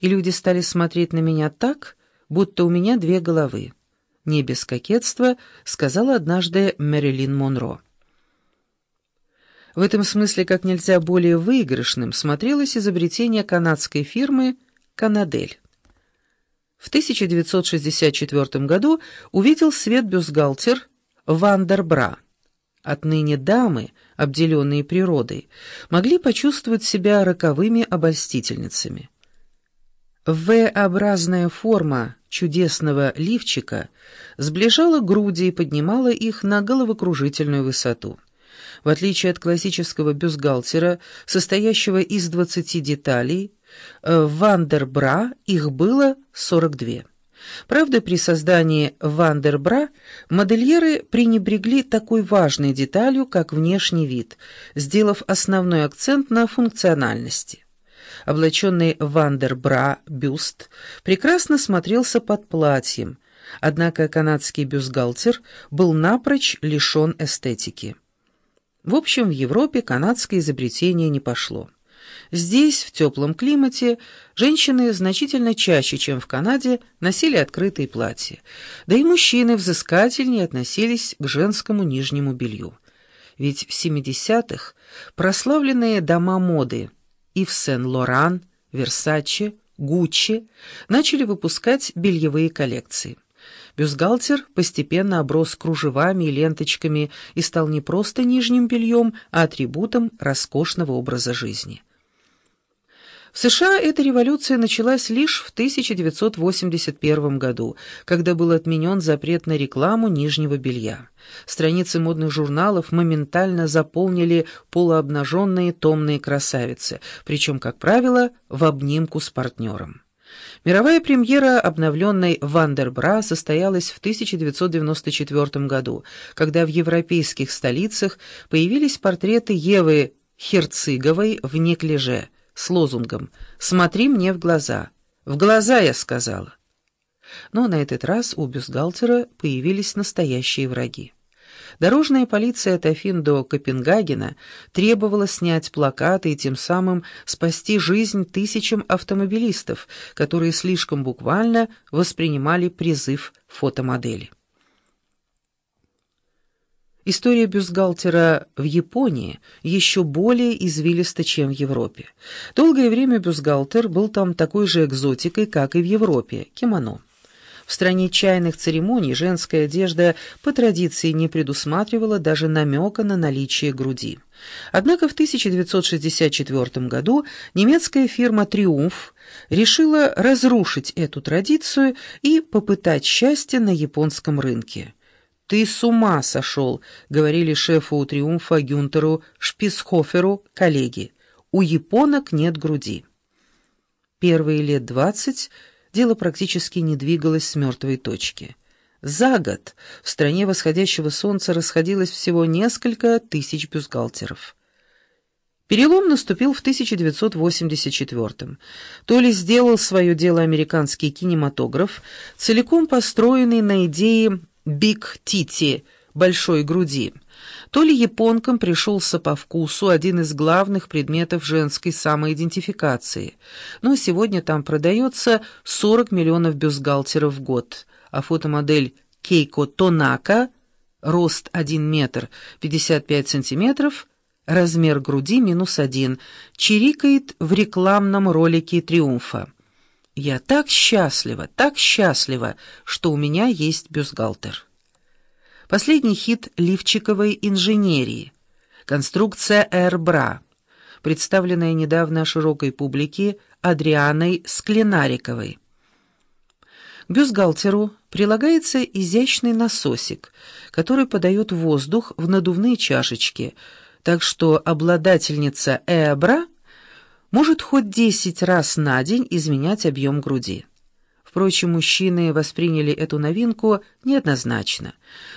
и люди стали смотреть на меня так, будто у меня две головы. Не без кокетства, сказала однажды Мэрилин Монро. В этом смысле как нельзя более выигрышным смотрелось изобретение канадской фирмы «Канадель». В 1964 году увидел свет бюстгальтер Вандербра. Отныне дамы, обделенные природой, могли почувствовать себя роковыми обольстительницами. В-образная форма чудесного лифчика сближала груди и поднимала их на головокружительную высоту. В отличие от классического бюстгальтера, состоящего из 20 деталей, э, в Вандербра их было 42. Правда, при создании Вандербра модельеры пренебрегли такой важной деталью, как внешний вид, сделав основной акцент на функциональности. Облаченный Вандербра бюст прекрасно смотрелся под платьем, однако канадский бюстгальтер был напрочь лишен эстетики. В общем, в Европе канадское изобретение не пошло. Здесь, в теплом климате, женщины значительно чаще, чем в Канаде, носили открытые платья. Да и мужчины взыскательнее относились к женскому нижнему белью. Ведь в 70-х прославленные дома моды Ив Сен-Лоран, Версаче, Гуччи начали выпускать бельевые коллекции. Бюстгальтер постепенно оброс кружевами и ленточками и стал не просто нижним бельем, а атрибутом роскошного образа жизни. США эта революция началась лишь в 1981 году, когда был отменен запрет на рекламу нижнего белья. Страницы модных журналов моментально заполнили полуобнаженные томные красавицы, причем, как правило, в обнимку с партнером. Мировая премьера обновленной «Вандербра» состоялась в 1994 году, когда в европейских столицах появились портреты Евы Херциговой в неклеже с лозунгом «Смотри мне в глаза». «В глаза», я сказала. Но на этот раз у бюстгальтера появились настоящие враги. Дорожная полиция от Афин до Копенгагена требовала снять плакаты и тем самым спасти жизнь тысячам автомобилистов, которые слишком буквально воспринимали призыв фотомодели. История бюстгальтера в Японии еще более извилиста, чем в Европе. Долгое время бюстгальтер был там такой же экзотикой, как и в Европе – кимоно. В стране чайных церемоний женская одежда по традиции не предусматривала даже намека на наличие груди. Однако в 1964 году немецкая фирма «Триумф» решила разрушить эту традицию и попытать счастье на японском рынке. «Ты с ума сошел», — говорили шефу «Триумфа» Гюнтеру Шписхоферу коллеги. «У японок нет груди». Первые лет двадцать дело практически не двигалось с мертвой точки. За год в стране восходящего солнца расходилось всего несколько тысяч бюстгальтеров. Перелом наступил в 1984-м. То ли сделал свое дело американский кинематограф, целиком построенный на идее «биг тити» — большой груди — то ли японкам пришелся по вкусу один из главных предметов женской самоидентификации. Но сегодня там продается 40 миллионов бюстгальтеров в год, а фотомодель Кейко Тонака, рост 1 метр 55 сантиметров, размер груди минус один, чирикает в рекламном ролике «Триумфа». «Я так счастлива, так счастлива, что у меня есть бюстгальтер». Последний хит лифчиковой инженерии. Конструкция «Эрбра», представленная недавно широкой публике Адрианой Скленариковой. К бюстгальтеру прилагается изящный насосик, который подает воздух в надувные чашечки, так что обладательница «Эбра» может хоть 10 раз на день изменять объем груди. Впрочем, мужчины восприняли эту новинку неоднозначно.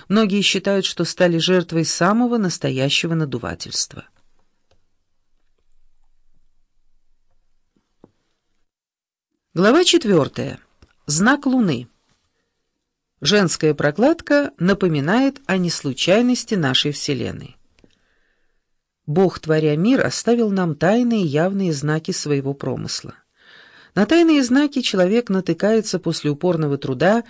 Многие считают, что стали жертвой самого настоящего надувательства. Глава четвертая. Знак Луны. Женская прокладка напоминает о неслучайности нашей Вселенной. Бог, творя мир, оставил нам тайные явные знаки своего промысла. На тайные знаки человек натыкается после упорного труда